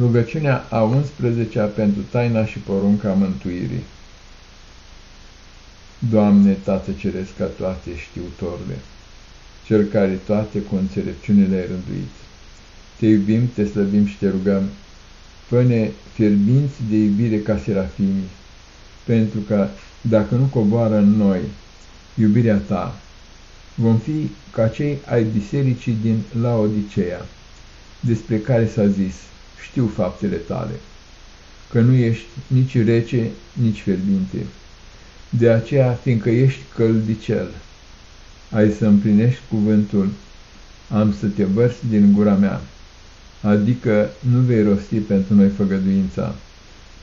Rugăciunea a 11-a pentru taina și porunca mântuirii. Doamne, Tată Ceresc ca toate știutorule, Cel care toate cu înțelepciune le-ai rânduit, Te iubim, te slăbim și te rugăm, până fierbinți de iubire ca serafimii, pentru că, dacă nu coboară în noi iubirea Ta, vom fi ca cei ai bisericii din Laodicea, despre care s-a zis, știu faptele tale, că nu ești nici rece, nici fierbinte. De aceea, fiindcă ești căldicel, ai să împlinești cuvântul, am să te vărs din gura mea, adică nu vei rosti pentru noi făgăduința.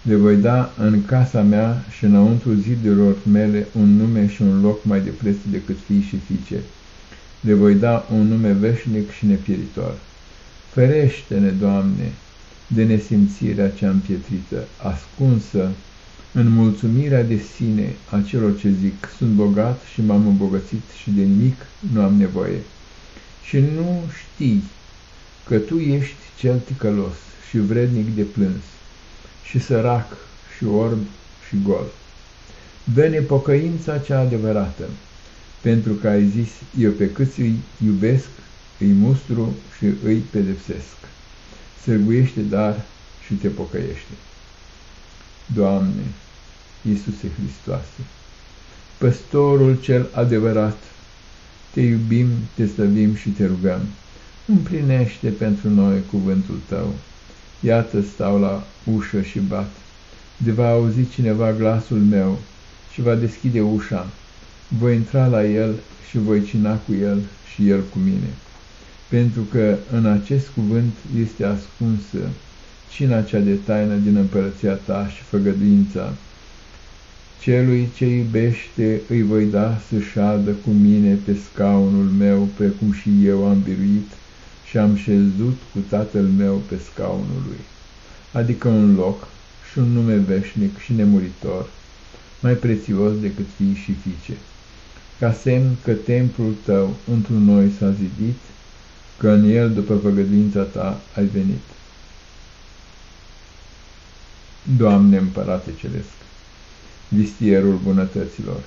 Le voi da în casa mea și înăuntru zidurilor mele un nume și un loc mai de preț decât fii și fiice. Le voi da un nume veșnic și nepieritor. Ferește-ne, Doamne, de nesimțirea cea împietrită, ascunsă în mulțumirea de sine a celor ce zic, sunt bogat și m-am îmbogățit și de nimic nu am nevoie. Și nu știi că tu ești cel ticălos și vrednic de plâns, și sărac și orb și gol. Dă-ne pocăința cea adevărată, pentru că ai zis, eu pe cât îi iubesc, îi mustru și îi pedepsesc sârguiește dar și te pocăiește. Doamne, Iisuse Hristoase, păstorul cel adevărat, te iubim, te slăvim și te rugăm, împlinește pentru noi cuvântul tău. Iată stau la ușă și bat. De va auzi cineva glasul meu și va deschide ușa. Voi intra la el și voi cina cu el și el cu mine pentru că în acest cuvânt este ascunsă cina cea de taină din împărăția ta și făgăduința. Celui ce iubește îi voi da să șadă cu mine pe scaunul meu, precum și eu am biruit și am șezut cu tatăl meu pe scaunul lui, adică un loc și un nume veșnic și nemuritor, mai prețios decât fii și fiice, ca semn că templul tău într noi s-a zidit, că în el, după făgăduința ta, ai venit. Doamne Împărate Celesc, vistierul bunătăților,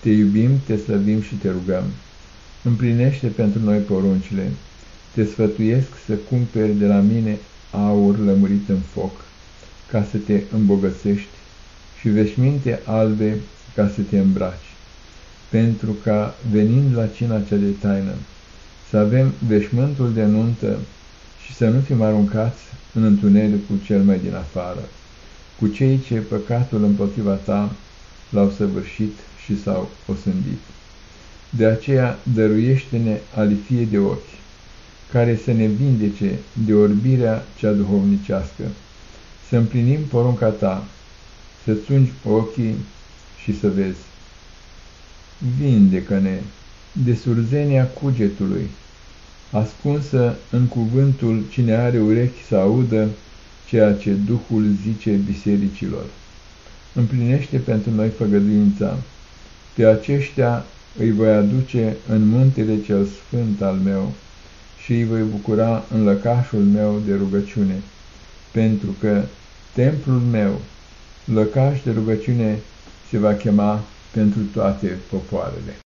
te iubim, te slăvim și te rugăm, împlinește pentru noi poruncile, te sfătuiesc să cumperi de la mine aur lămurit în foc, ca să te îmbogățești și veșminte albe ca să te îmbraci, pentru ca, venind la cina cea de taină, să avem veșmântul de nuntă și să nu fim aruncați în întunericul cel mai din afară, cu cei ce păcatul împotriva ta l-au săvârșit și s-au osândit. De aceea dăruiește-ne alifie de ochi, care să ne vindece de orbirea cea duhovnicească, să împlinim porunca ta, să-ți țungi ochii și să vezi. Vindecă-ne de surzenia cugetului, ascunsă în cuvântul cine are urechi să audă ceea ce Duhul zice bisericilor. Împlinește pentru noi făgăduința, pe aceștia îi voi aduce în muntele cel sfânt al meu și îi voi bucura în lăcașul meu de rugăciune, pentru că templul meu, lăcaș de rugăciune, se va chema pentru toate popoarele.